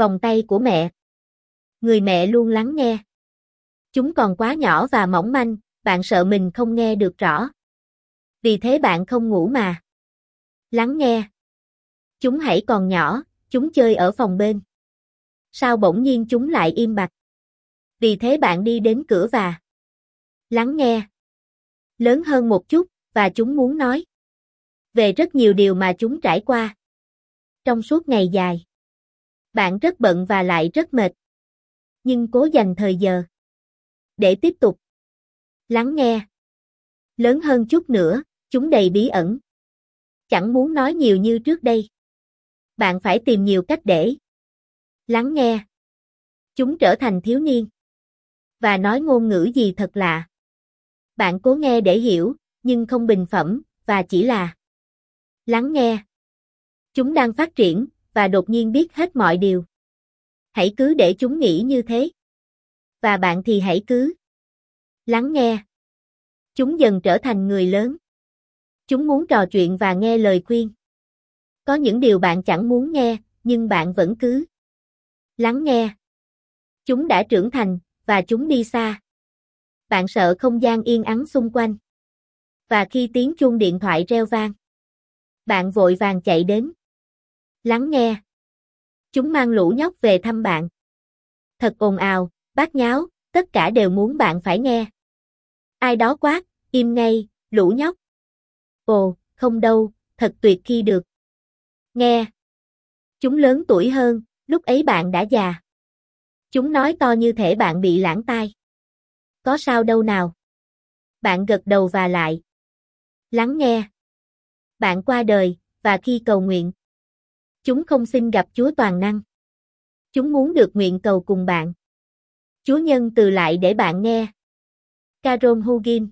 Vòng tay của mẹ. Người mẹ luôn lắng nghe. Chúng còn quá nhỏ và mỏng manh, bạn sợ mình không nghe được rõ. Vì thế bạn không ngủ mà. Lắng nghe. Chúng hãy còn nhỏ, chúng chơi ở phòng bên. Sao bỗng nhiên chúng lại im bặt? Vì thế bạn đi đến cửa và lắng nghe. Lớn hơn một chút, và chúng muốn nói. Về rất nhiều điều mà chúng trải qua. Trong suốt ngày dài. Bạn rất bận và lại rất mệt. Nhưng cố dành thời giờ. Để tiếp tục. Lắng nghe. Lớn hơn chút nữa, chúng đầy bí ẩn. Chẳng muốn nói nhiều như trước đây. Bạn phải tìm nhiều cách để lắng nghe. Chúng trở thành thiếu niên. Và nói ngôn ngữ gì thật lạ. Bạn cố nghe để hiểu, nhưng không bình phẩm, và chỉ là lắng nghe. Chúng đang phát triển, và đột nhiên biết hết mọi điều. Hãy cứ để chúng nghĩ như thế. Và bạn thì hãy cứ lắng nghe. Chúng dần trở thành người lớn. Chúng muốn trò chuyện và nghe lời khuyên. Có những điều bạn chẳng muốn nghe, nhưng bạn vẫn cứ lắng nghe. Chúng đã trưởng thành, và chúng đi xa. Bạn sợ không gian yên ắng xung quanh. Và khi tiếng chuông điện thoại reo vang, bạn vội vàng chạy đến. Lắng nghe. Chúng mang lũ nhóc về thăm bạn. Thật ồn ào, bát nháo, tất cả đều muốn bạn phải nghe. Ai đó quát, im ngay, lũ nhóc. Ồ, không đâu, thật tuyệt khi được. Nghe. Chúng lớn tuổi hơn, lúc ấy bạn đã già. Chúng nói to như thể bạn bị lãng tai. Có sao đâu nào. Bạn gật đầu và lại. Lắng nghe. Bạn qua đời, và khi cầu nguyện. Chúng không xin gặp Chúa Toàn Năng. Chúng muốn được nguyện cầu cùng bạn. Chúa nhân từ lại để bạn nghe. Carol Hugin